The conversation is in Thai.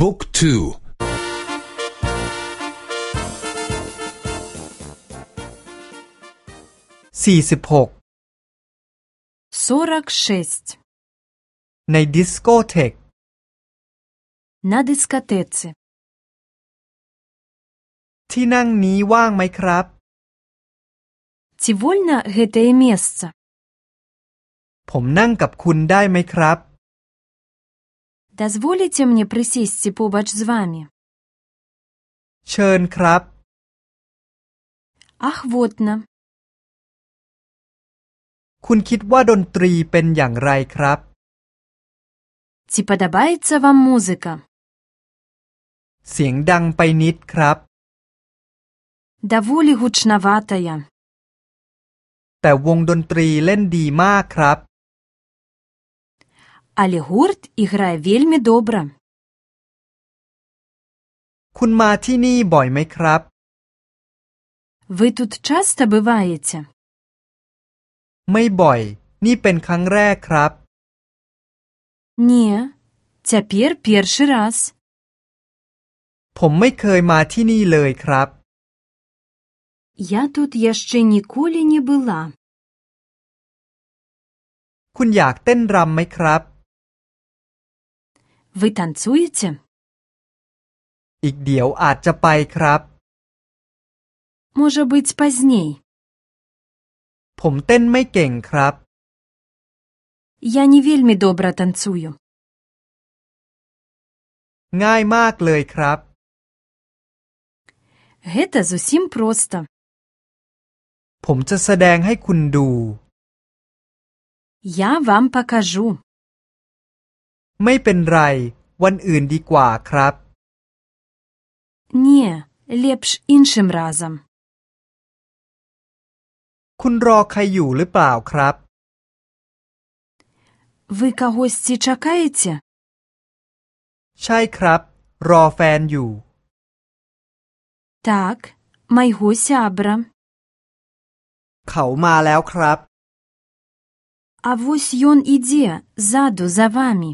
บุ๊กทูสี่สิบหกในดิสโกเทก На дискотеці. ที่นั่งนี้ว่างไหมครับ Ці вольна гэтае месца? ผมนั่งกับคุณได้ไหมครับ Дазволіце мне прысесці побач з вамі? เชิญครับ Ахвотна. คุณคิดว่าดนตรีเป็นอย่างไรครับ Ці падабаецца вам музыка? เสียงดังไปนิดครับ Даволі гучнаватая. แต่วงดนตรีเล่นดีมากครับ Але гурт іграе вельмі добра. คุณมาที่นี่บ่อยไหมครับ Вы тут часта бываеце? ไม่บ่อย นี่เป็นครั้งแรกครับ Не, цяпер першы раз. ผมไม่เคยมาที่นี่เลยครับ Я тут яшчэ ніколі не была. คุณอยากเต้นรำไหมครับ Вы танцуеце? อีกเดี๋ยวอาจจะไปครับ Можа быць пазней. ผมเต้นไม่เก่งครับ Я не вельмі добра танцую. ง่ายมากเลยครับ Гэта зусім проста. ผมจะแสดงให้คุณดู Я вам пакажу. ไม่เป็นไร วันอื่นดีกว่าครับ Не, лепш іншым разам. คุณรอใครอยู่หรือเปล่าครับ Вы кагосьці чакаеце? ใช่ครับ รอแฟนอยู่ Так, майго сябра. เขามาแล้วครับ А вось ён ідзе ззаду за вамі.